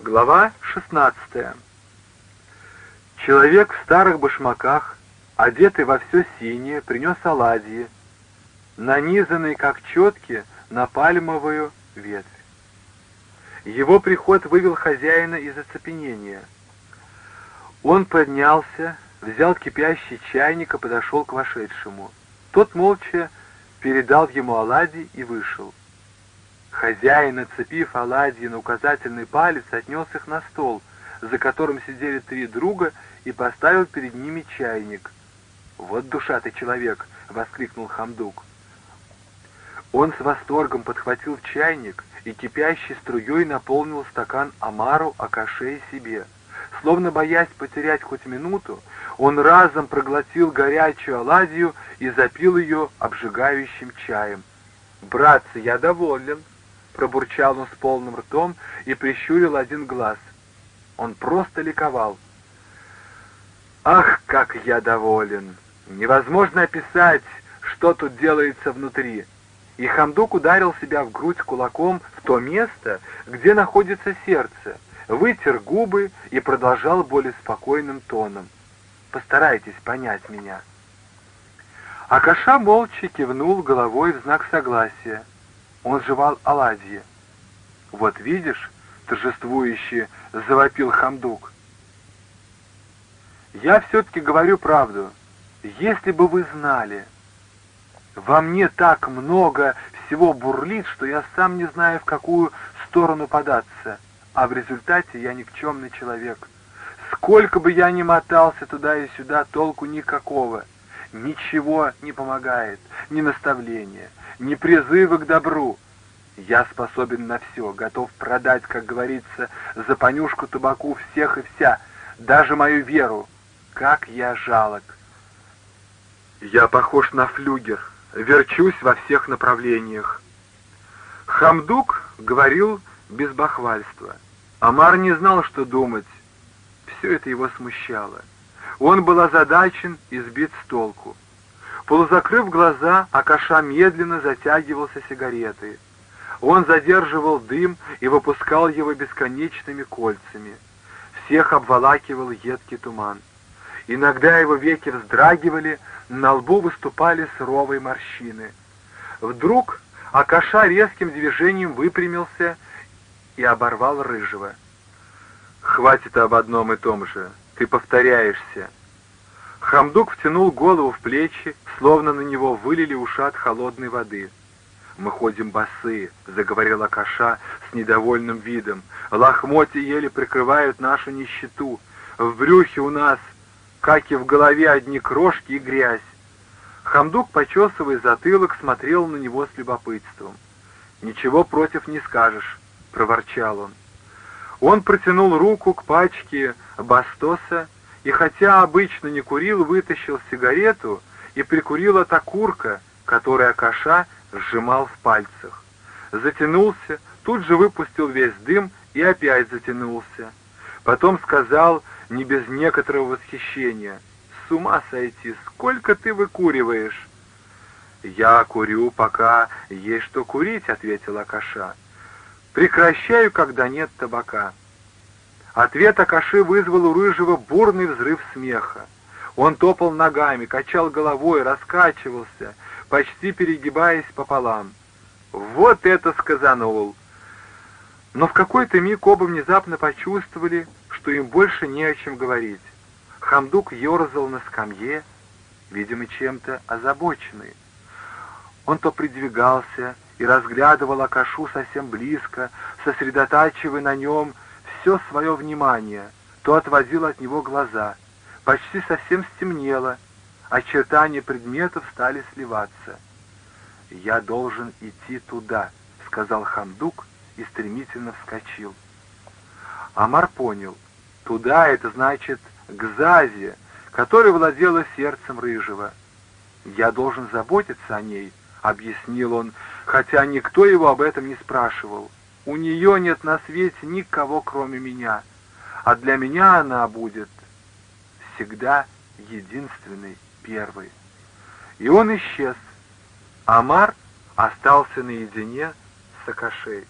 Глава 16 Человек в старых башмаках, одетый во все синее, принес оладьи, нанизанные как четки на пальмовую ветвь. Его приход вывел хозяина из оцепенения. Он поднялся, взял кипящий чайник и подошел к вошедшему. Тот молча передал ему оладьи и вышел. Хозяин, нацепив оладьи на указательный палец, отнес их на стол, за которым сидели три друга, и поставил перед ними чайник. «Вот душа ты человек!» — воскликнул Хамдук. Он с восторгом подхватил чайник и кипящей струей наполнил стакан Амару, Акаше и себе. Словно боясь потерять хоть минуту, он разом проглотил горячую оладью и запил ее обжигающим чаем. «Братцы, я доволен!» Пробурчал он с полным ртом и прищурил один глаз. Он просто ликовал. «Ах, как я доволен! Невозможно описать, что тут делается внутри!» И Хамдук ударил себя в грудь кулаком в то место, где находится сердце, вытер губы и продолжал более спокойным тоном. «Постарайтесь понять меня». Акаша молча кивнул головой в знак согласия. Он жевал оладьи. «Вот видишь», — торжествующе завопил Хамдук. «Я все-таки говорю правду. Если бы вы знали, во мне так много всего бурлит, что я сам не знаю, в какую сторону податься, а в результате я никчемный человек. Сколько бы я ни мотался туда и сюда, толку никакого. Ничего не помогает, ни наставления, ни призывы к добру. Я способен на все, готов продать, как говорится, за понюшку табаку всех и вся, даже мою веру. Как я жалок! Я похож на флюгер, верчусь во всех направлениях. Хамдук говорил без бахвальства. Амар не знал, что думать. Все это его смущало. Он был озадачен и сбит с толку. Полузакрыв глаза, Акаша медленно затягивался сигаретой. Он задерживал дым и выпускал его бесконечными кольцами. Всех обволакивал едкий туман. Иногда его веки вздрагивали, на лбу выступали суровые морщины. Вдруг Акаша резким движением выпрямился и оборвал рыжего. «Хватит об одном и том же. Ты повторяешься». Хамдук втянул голову в плечи, словно на него вылили ушат холодной воды. «Мы ходим босые», — заговорила Каша с недовольным видом. «Лохмотья еле прикрывают нашу нищету. В брюхе у нас, как и в голове, одни крошки и грязь». Хамдук, почесывая затылок, смотрел на него с любопытством. «Ничего против не скажешь», — проворчал он. Он протянул руку к пачке Бастоса и, хотя обычно не курил, вытащил сигарету и прикурил от окурка, который Акаша сжимал в пальцах. Затянулся, тут же выпустил весь дым и опять затянулся. Потом сказал, не без некоторого восхищения, «С ума сойти, сколько ты выкуриваешь?» «Я курю, пока есть что курить», — ответил Акаша. «Прекращаю, когда нет табака». Ответ Акаши вызвал у Рыжего бурный взрыв смеха. Он топал ногами, качал головой, раскачивался, почти перегибаясь пополам. «Вот это сказанул!» Но в какой-то миг оба внезапно почувствовали, что им больше не о чем говорить. Хамдук ерзал на скамье, видимо, чем-то озабоченный. Он то придвигался и разглядывал Акашу совсем близко, сосредотачивая на нем все свое внимание, то отводил от него глаза. Почти совсем стемнело, очертания предметов стали сливаться. «Я должен идти туда», — сказал Хамдук и стремительно вскочил. Амар понял. «Туда» — это значит к Зазе, которая владела сердцем Рыжего. «Я должен заботиться о ней», — объяснил он, хотя никто его об этом не спрашивал. У нее нет на свете никого, кроме меня, а для меня она будет всегда единственный первый. И он исчез. Амар остался наедине с Акашей.